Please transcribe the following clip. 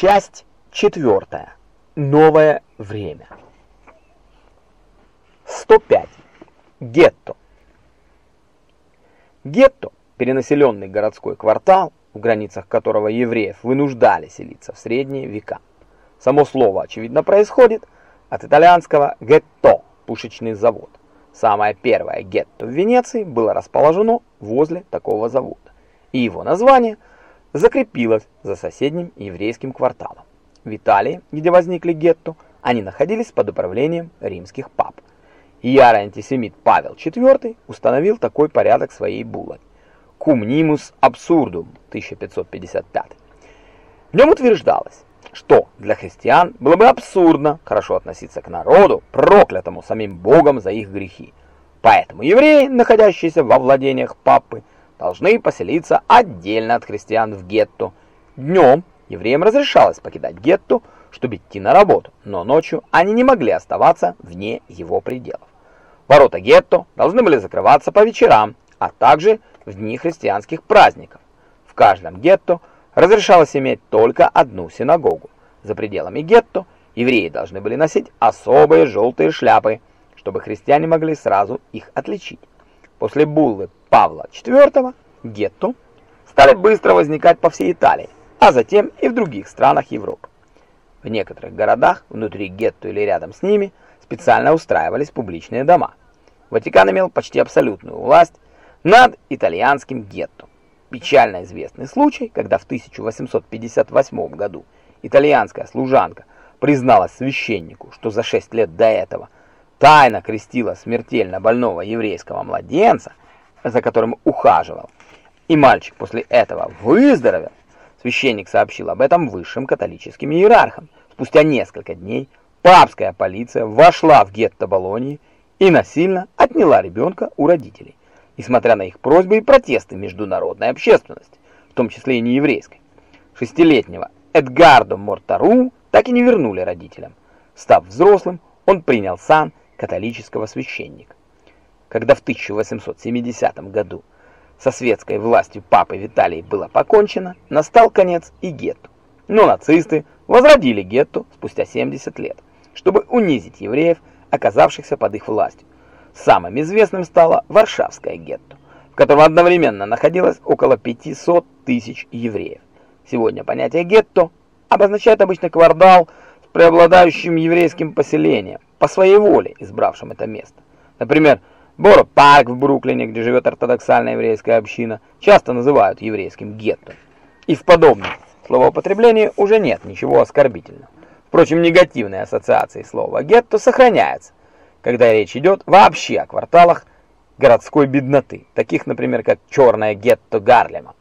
Часть четвертая. Новое время. 105. Гетто. Гетто – перенаселенный городской квартал, в границах которого евреев вынуждали селиться в средние века. Само слово, очевидно, происходит от итальянского «гетто» – пушечный завод. Самое первое гетто в Венеции было расположено возле такого завода, и его название закрепилось за соседним еврейским кварталом. В Италии, где возникли гетто, они находились под управлением римских пап. Ярый антисемит Павел IV установил такой порядок своей «Cum nimus absurdum» 1555. В нем утверждалось, что для христиан было бы абсурдно хорошо относиться к народу, проклятому самим Богом за их грехи. Поэтому евреи, находящиеся во владениях папы, должны поселиться отдельно от христиан в гетто. Днем евреям разрешалось покидать гетто, чтобы идти на работу, но ночью они не могли оставаться вне его пределов. Ворота гетто должны были закрываться по вечерам, а также в дни христианских праздников. В каждом гетто разрешалось иметь только одну синагогу. За пределами гетто евреи должны были носить особые желтые шляпы, чтобы христиане могли сразу их отличить. После буллы Павла IV гетто стали быстро возникать по всей Италии, а затем и в других странах Европы. В некоторых городах внутри гетто или рядом с ними специально устраивались публичные дома. Ватикан имел почти абсолютную власть над итальянским гетто. Печально известный случай, когда в 1858 году итальянская служанка призналась священнику, что за 6 лет до этого тайно крестила смертельно больного еврейского младенца, за которым ухаживал, и мальчик после этого выздоровел, священник сообщил об этом высшим католическим иерархам. Спустя несколько дней папская полиция вошла в гетто Болонии и насильно отняла ребенка у родителей несмотря на их просьбы и протесты международной общественности, в том числе и нееврейской. Шестилетнего Эдгардо Мортару так и не вернули родителям. Став взрослым, он принял сан католического священника. Когда в 1870 году со светской властью папы Виталий было покончено, настал конец и гетто. Но нацисты возродили гетто спустя 70 лет, чтобы унизить евреев, оказавшихся под их властью. Самым известным стало Варшавское гетто, в котором одновременно находилось около 500 тысяч евреев. Сегодня понятие гетто обозначает обычно квартал с преобладающим еврейским поселением, по своей воле избравшим это место. Например, Боро-парк в Бруклине, где живет ортодоксальная еврейская община, часто называют еврейским гетто. И в подобном словоупотреблении уже нет ничего оскорбительного. Впрочем, негативные ассоциации слова «гетто» сохраняются, когда речь идет вообще о кварталах городской бедноты, таких, например, как черное гетто Гарлема.